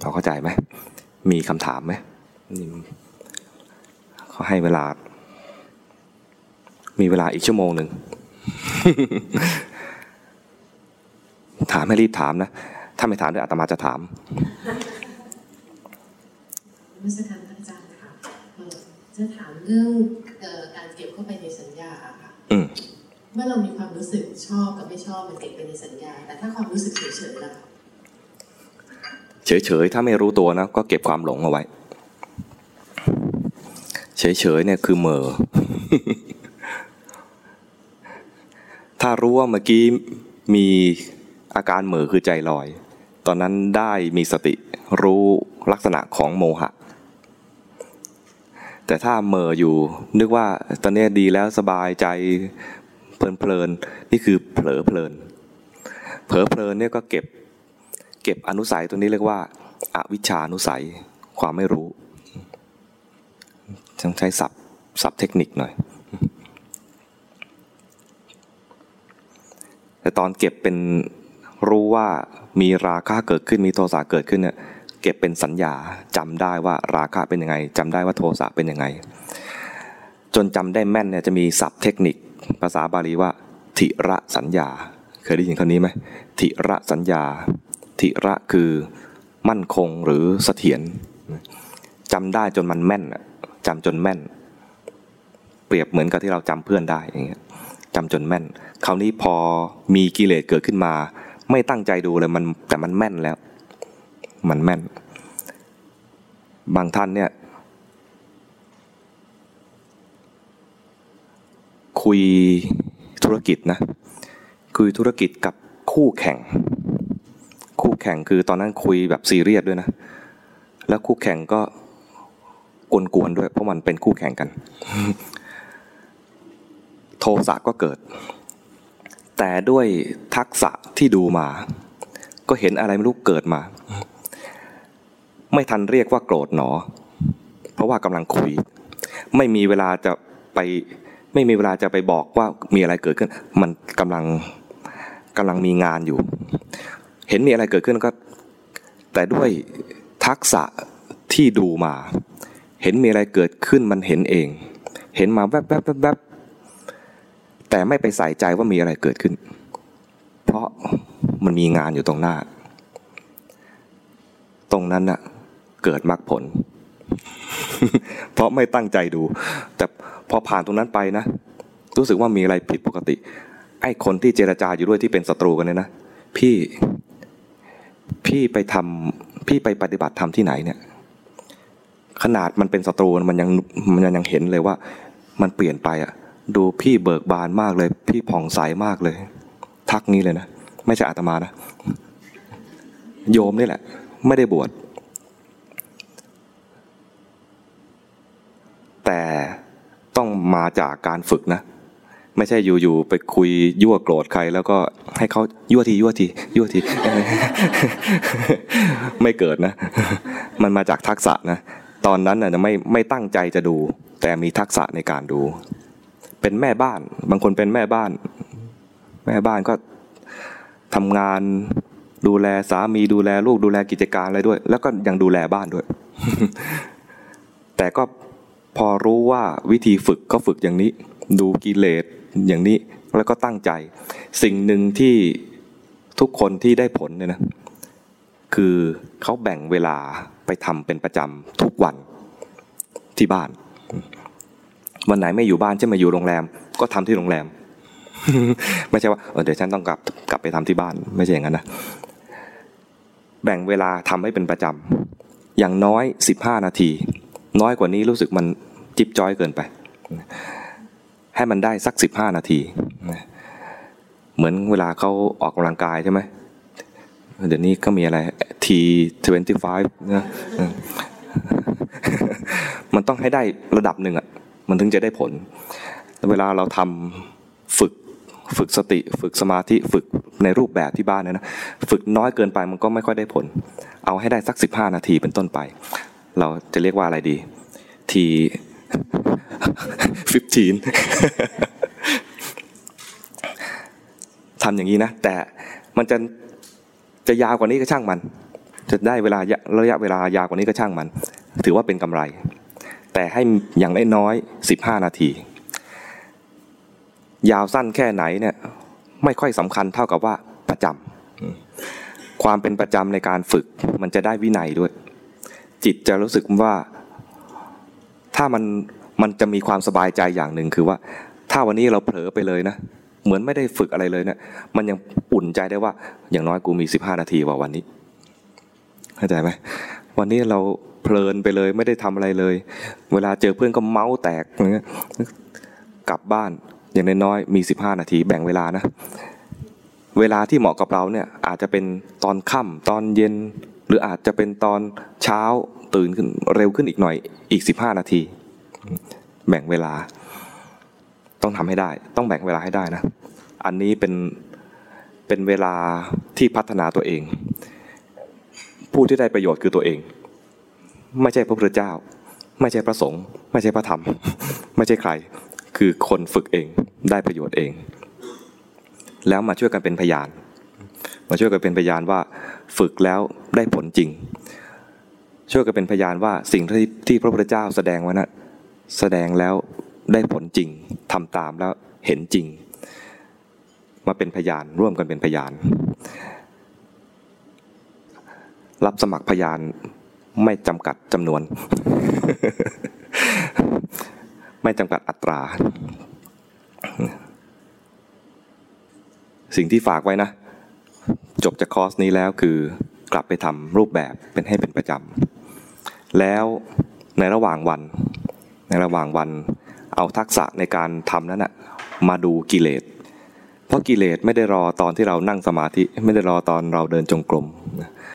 พอเข้าใจไหม มีคำถามไหมเขาให้เวลา มีเวลาอีกชั่วโมงหนึ่ง ถามให้รีบถามนะ ถ้าไม่ถามด้วยอาตมาจะถามไม่ใช่การอาจารย์ค่ะจะถามเรื่องการเก็บเข้าไปในสัญญาค่ะเมื่อเรามีความรู้สึกชอบกับไม่ชอบมันเก็บไปในสัญญา แต่ถ้าความรู้สึกเฉยๆล่ะ เฉยๆถ้าไม่รู้ตัวนะก็เก็บความหลงเอาไว้ เฉยๆเนี่ยคือเมอถ้ารู้ว่าเมื่อกี้มีอาการเหม่อคือใจลอย ตอนนั้นได้มีสติรู้ลักษณะของโมหะ แต่ถ้าเหม่ออยู่ นึกว่าตอนนี้ดีแล้วสบายใจเพลินๆนี่คือเผลอเพลิน เผลอเพลินเนี่ยก็เก็บ เก็บอนุสัยตัวนี้เรียกว่าอาวิชานุสัยความไม่รู้ต้องใช้ศัพท์ศัพท์เทคนิคหน่อย แต่ตอนเก็บเป็นรู้ว่ามีราคะเกิดขึ้นมีโทสะเกิดขึ้นเนี่ยเก็บเป็นสัญญาจำได้ว่าราคะเป็นยังไงจำได้ว่าโทสะเป็นยังไง จนจำได้แม่นเนี่ยจะมีศัพท์เทคนิคภาษาบาลีว่า ทิระสัญญา เคยได้ยินคำนี้ไหมทิระสัญญา ทิระคือมั่นคงหรือเสถียรจำได้จนมันแม่นจำจนแม่น เปรียบเหมือนกับที่เราจำเพื่อนได้อย่างเงี้ยจำจนแม่น คราวนี้พอมีกิเลสเกิดขึ้นมา ไม่ตั้งใจดูเลยมันแต่มันแม่นแล้ว มันแม่น บางท่านเนี่ย คุยธุรกิจนะ คุยธุรกิจกับคู่แข่ง คู่แข่งคือตอนนั้นคุยแบบซีเรียสด้วยนะ แล้วคู่แข่งก็กวนๆด้วย เพราะมันเป็นคู่แข่งกัน โทสะก็เกิด แต่ด้วยทักษะที่ดูมา ก็เห็นอะไรไม่รู้เกิดมา ไม่ทันเรียกว่าโกรธหนอ เพราะว่ากำลังคุย ไม่มีเวลาจะไปไม่มีเวลาจะไปบอกว่ามีอะไรเกิดขึ้น มันกำลังกำลังมีงานอยู่ เห็นมีอะไรเกิดขึ้นก็ แต่ด้วยทักษะที่ดูมา เห็นมีอะไรเกิดขึ้นมันเห็นเอง เห็นมาแวบแวบแวบแวบแต่ไม่ไปใส่ใจว่ามีอะไรเกิดขึ้น เพราะมันมีงานอยู่ตรงหน้า ตรงนั้นน่ะเกิดมรรคผล เพราะไม่ตั้งใจดู แต่พอผ่านตรงนั้นไปนะ รู้สึกว่ามีอะไรผิดปกติไอ้คนที่เจรจาอยู่ด้วยที่เป็นศัตรูกันเนี่ยนะ พี่ พี่ไปทำพี่ไปปฏิบัติธรรมที่ไหนเนี่ย ขนาดมันเป็นศัตรูมันยังมันยังเห็นเลยว่า มันเปลี่ยนไปอะ ดูพี่เบิกบานมากเลย พี่ผ่องใสมากเลย ทักนี้เลยนะไม่ใช่อาตมานะโยมนี่แหละ ไม่ได้บวชแต่ต้องมาจากการฝึกนะ ไม่ใช่อยู่ๆไปคุยยั่วโกรธใคร แล้วก็ให้เขายั่วทียั่วทียั่วที ไม่เกิดนะ มันมาจากทักษะนะตอนนั้นน่ะไม่ไม่ตั้งใจจะดู แต่มีทักษะในการดู เป็นแม่บ้าน บางคนเป็นแม่บ้าน แม่บ้านก็ทำงานดูแลสามีดูแลลูกดูแลกิจการอะไรด้วย แล้วก็ยังดูแลบ้านด้วย แต่ก็พอรู้ว่าวิธีฝึกก็ฝึกอย่างนี้ ดูกิเลส อย่างนี้แล้วก็ตั้งใจ สิ่งหนึ่งที่ทุกคนที่ได้ผลเนี่ยนะคือเขาแบ่งเวลาไปทำเป็นประจำทุกวันที่บ้าน วันไหนไม่อยู่บ้านจะมาอยู่โรงแรม ก็ทำที่โรงแรม ไม่ใช่ว่าเดี๋ยวฉันต้องกลับกลับไปทำที่บ้าน ไม่ใช่อย่างนั้นนะแบ่งเวลาทำให้เป็นประจำอย่างน้อยสิบห้านาที น้อยกว่านี้รู้สึกมันจิบจ้อยเกินไป ให้มันได้สักสิบห้านาที เหมือนเวลาเขาออกกำลังกายใช่ไหมเดี๋ยวนี้ก็มีอะไร T25 นะมันต้องให้ได้ระดับหนึ่งอะ มันถึงจะได้ผล เวลาเราทำฝึกฝึกสติ ฝึกสมาธิฝึกในรูปแบบที่บ้านนะฝึกน้อยเกินไปมันก็ไม่ค่อยได้ผล เอาให้ได้สักสิบห้านาทีเป็นต้นไป เราจะเรียกว่าอะไรดีที 15ทำอย่างนี้นะ แต่มันจะจะยาวกว่านี้ก็ช่างมัน จะได้เวลาระยะเวลายาวกว่านี้ก็ช่างมัน ถือว่าเป็นกำไร แต่ให้อย่างน้อยๆสิบห้านาที ยาวสั้นแค่ไหนเนี่ยไม่ค่อยสำคัญเท่ากับว่าประจำความเป็นประจำในการฝึก มันจะได้วินัยด้วย จิตจะรู้สึกว่า ถ้ามันมันจะมีความสบายใจอย่างหนึ่งคือว่า ถ้าวันนี้เราเผลอไปเลยนะ เหมือนไม่ได้ฝึกอะไรเลยเนะี่ยมันยังอุ่นใจได้ว่า อย่างน้อยกูมีสิบห้านาทีว่าวันนี้เข้าใจไหมวันนี้เราเพลินไปเลยไม่ได้ทำอะไรเลย เวลาเจอเพื่อนก็เมาส์แตกอย่างเงี้ยกลับบ้านอย่างน้อยๆมีสิบห้านาทีแบ่งเวลานะ เวลาที่เหมาะกับเราเนี่ยอาจจะเป็นตอนค่ำตอนเย็น หรืออาจจะเป็นตอนเช้าตื่นขึ้นเร็วขึ้นอีกหน่อยอีกสิบห้านาที แบ่งเวลา ต้องทำให้ได้ ต้องแบ่งเวลาให้ได้นะ อันนี้เป็นเป็นเวลาที่พัฒนาตัวเอง ผู้ที่ได้ประโยชน์คือตัวเอง ไม่ใช่พระพุทธเจ้า ไม่ใช่พระสงฆ์ไม่ใช่พระธรรม ไม่ใช่ใคร คือคนฝึกเองได้ประโยชน์เอง แล้วมาช่วยกันเป็นพยาน มาช่วยกันเป็นพยานว่า ฝึกแล้วได้ผลจริง ช่วยกันเป็นพยานว่าสิ่งที่ที่พระพุทธเจ้าแสดงไว้นะแสดงแล้วได้ผลจริงทำตามแล้วเห็นจริง มาเป็นพยานร่วมกันเป็นพยาน รับสมัครพยานไม่จำกัดจำนวน ไม่จำกัดอัตรา สิ่งที่ฝากไว้นะ จบจากคอร์สนี้แล้วคือกลับไปทำรูปแบบเป็นให้เป็นประจำแล้วในระหว่างวัน ในระหว่างวัน เอาทักษะในการทำนั้นนะมาดูกิเลสเพราะกิเลสไม่ได้รอตอนที่เรานั่งสมาธิไม่ได้รอตอนเราเดินจงกรม